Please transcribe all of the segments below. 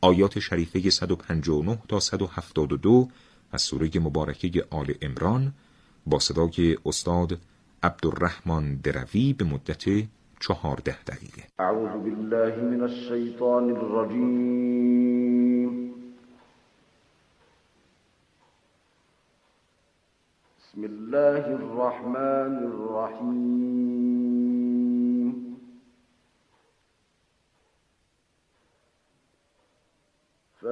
آیات شریفه 159 تا 172 از سوره مبارکه آل امران با صدای استاد عبدالرحمن دروی به مدت چهارده دقیقه. اعوذ بالله من الشیطان الرجیم. بسم الله الرحمن الرحیم.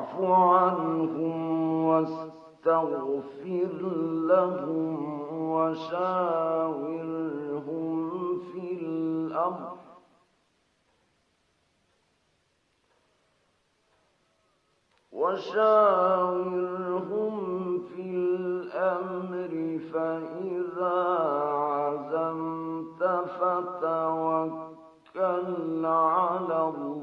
فاعف عنهم واستغفر لهم وشاورهم في الأمر. وشاورهم في الأمر فإذا عزمت فتوكل على الله.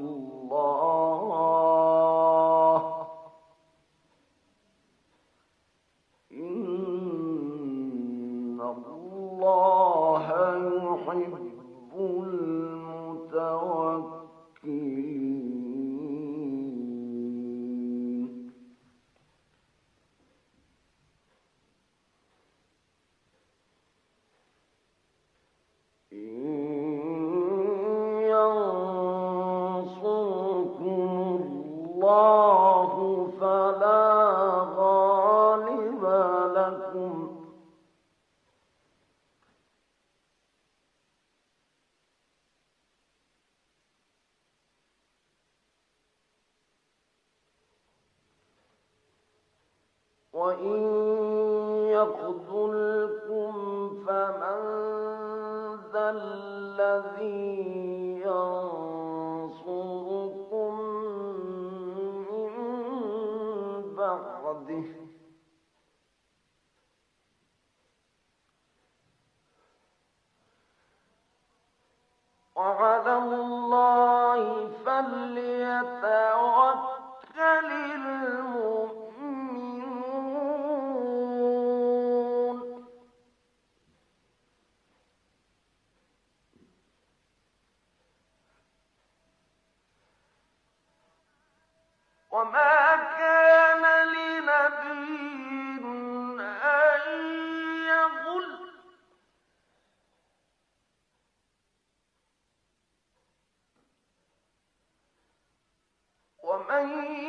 وإن يخذلكم فمن ذا الذي ينصركم من بعده. وعلى الله أن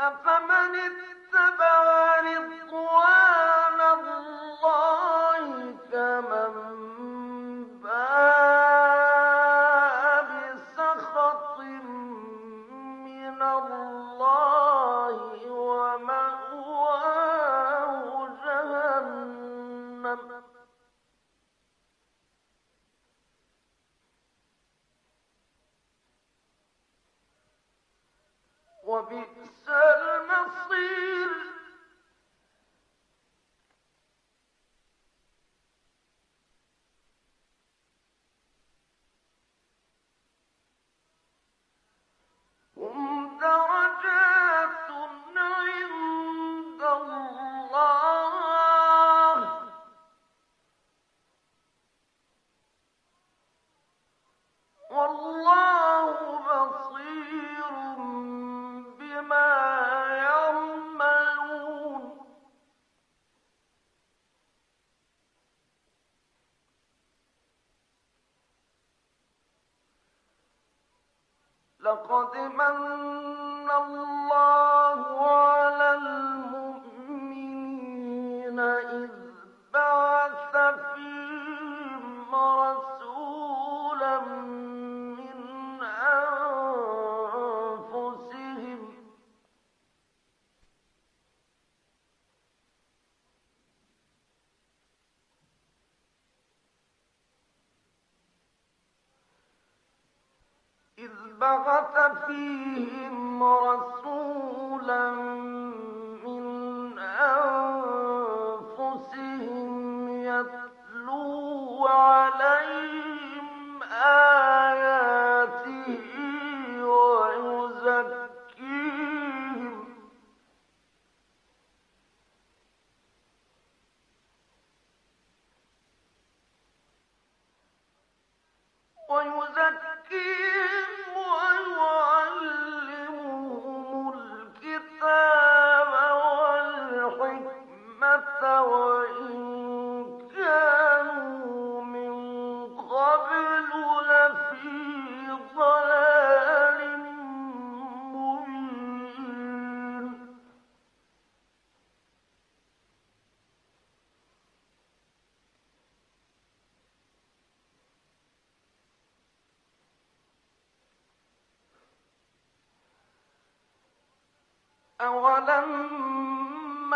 أفمن اتبع رضوان الله كمن بسخط من الله ومأواه جهنم. وبئس Wow. فيهم رسولا من أنفسهم يتلو عليهم آياته ويزكيهم. أولما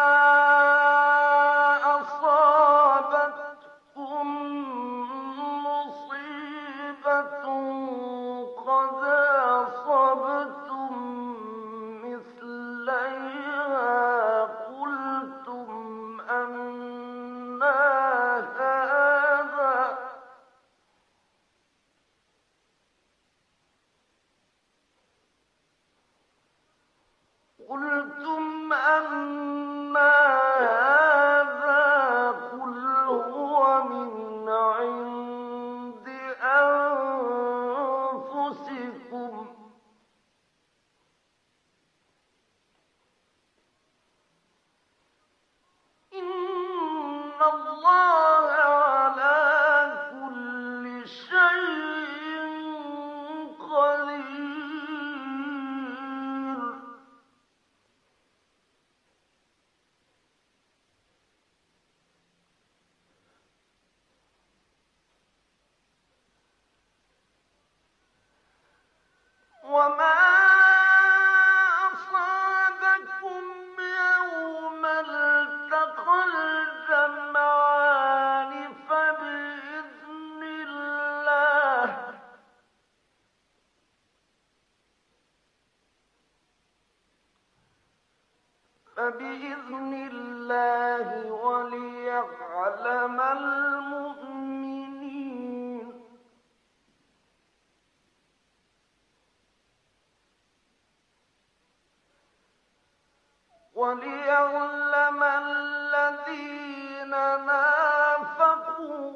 وليعلم الذين نافقوا.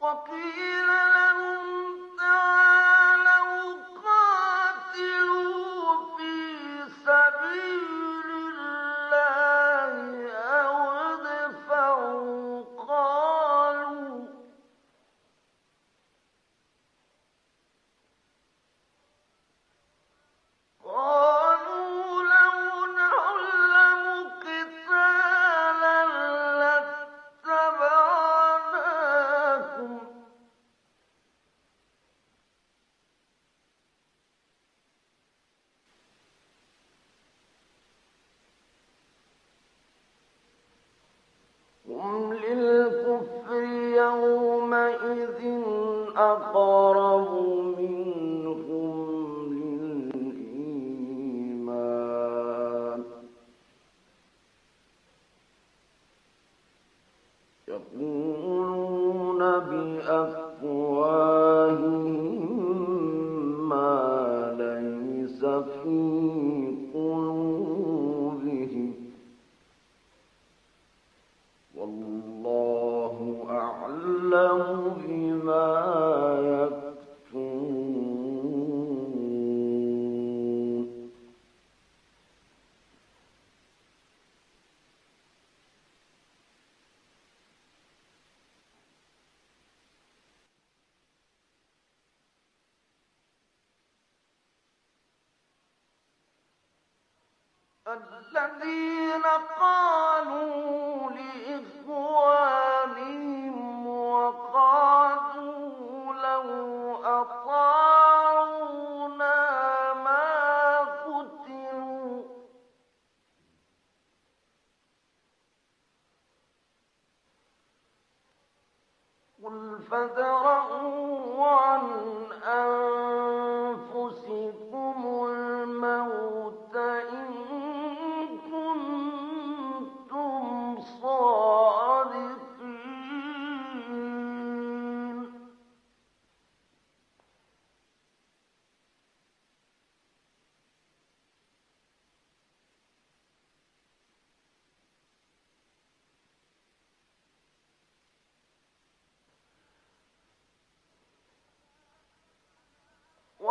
وقيل 음, الذين قالوا لإخوانهم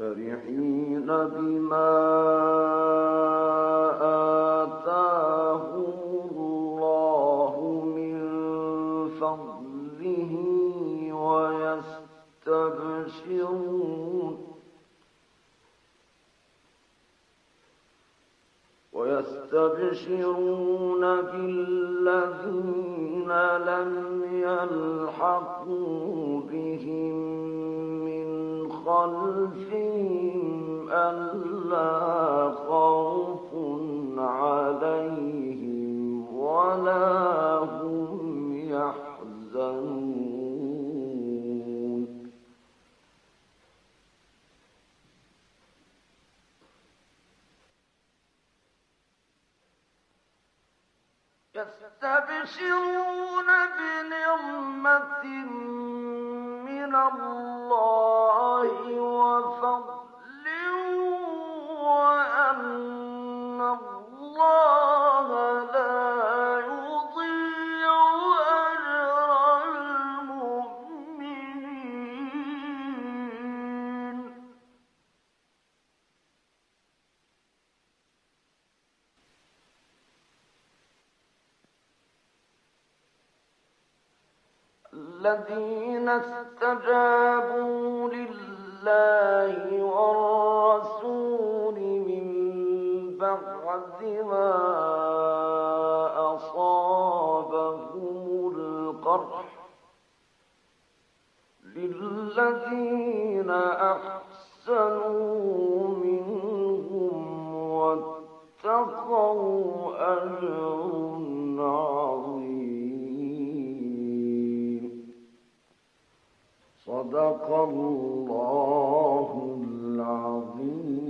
فرحين بما آتاهم الله من فضله ويستبشرون ويستبشرون بالذين لم يلحقوا بهم خلفهم ألا خوف عليهم ولا هم يحزنون. يستبشرون بنعمة الله وفضل الذين استجابوا لله والرسول من بعد ما أصابهم القرح للذين أحسنوا منهم واتقوا أجر صدق الله العظيم.